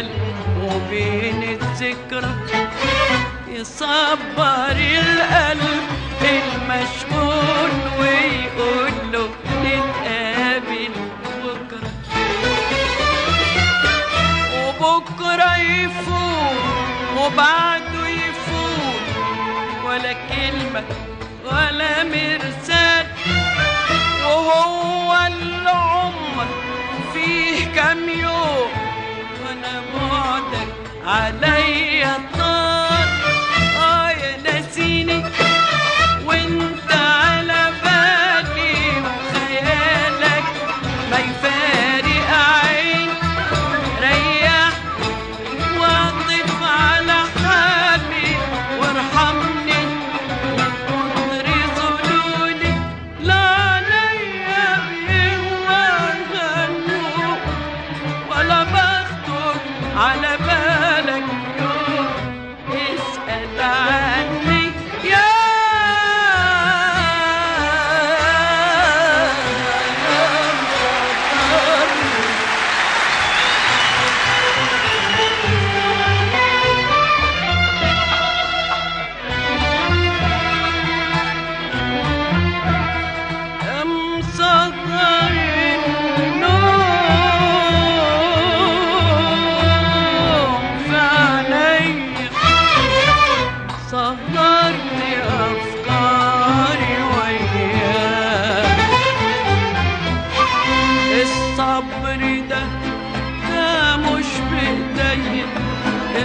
الأمل وبين الذكرى يصبر القلب المشغول ويقول له نتقابل بكرة. وبكرة يفوت وبعده يفوت ولا كلمة ولا مرسال. وهو اللي عمر فيه كام يوم على بعدك علي الطاعة I never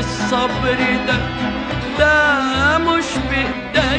الصبر ده ده مش بإيدك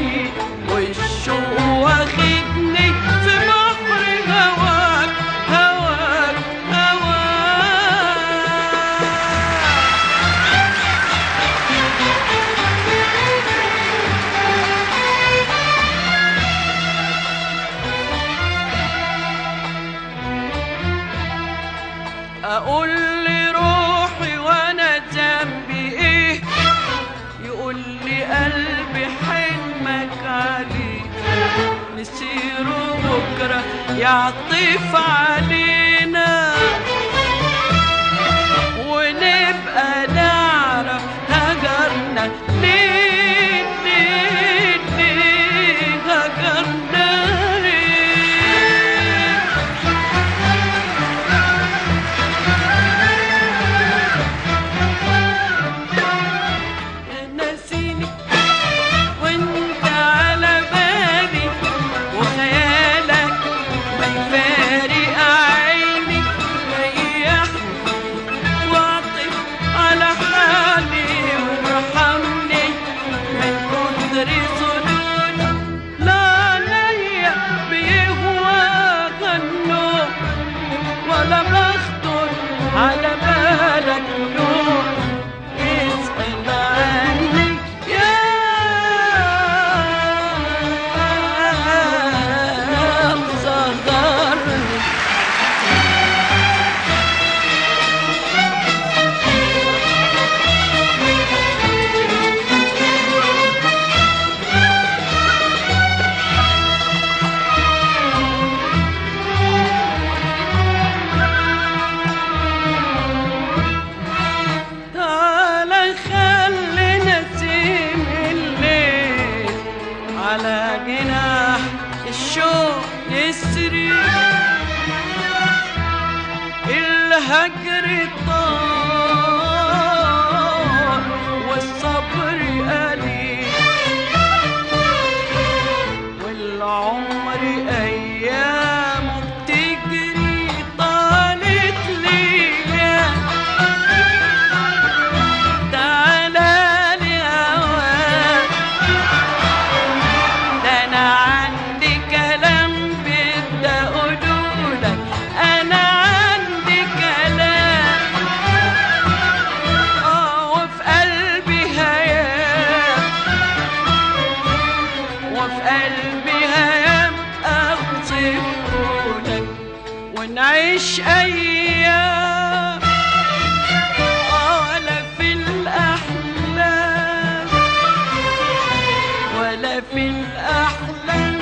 يصير بكرة يعطف عليه حق قلبي هيام أغطفولك ونعيش أيام. ولا في الأحلام ولا في الأحلام.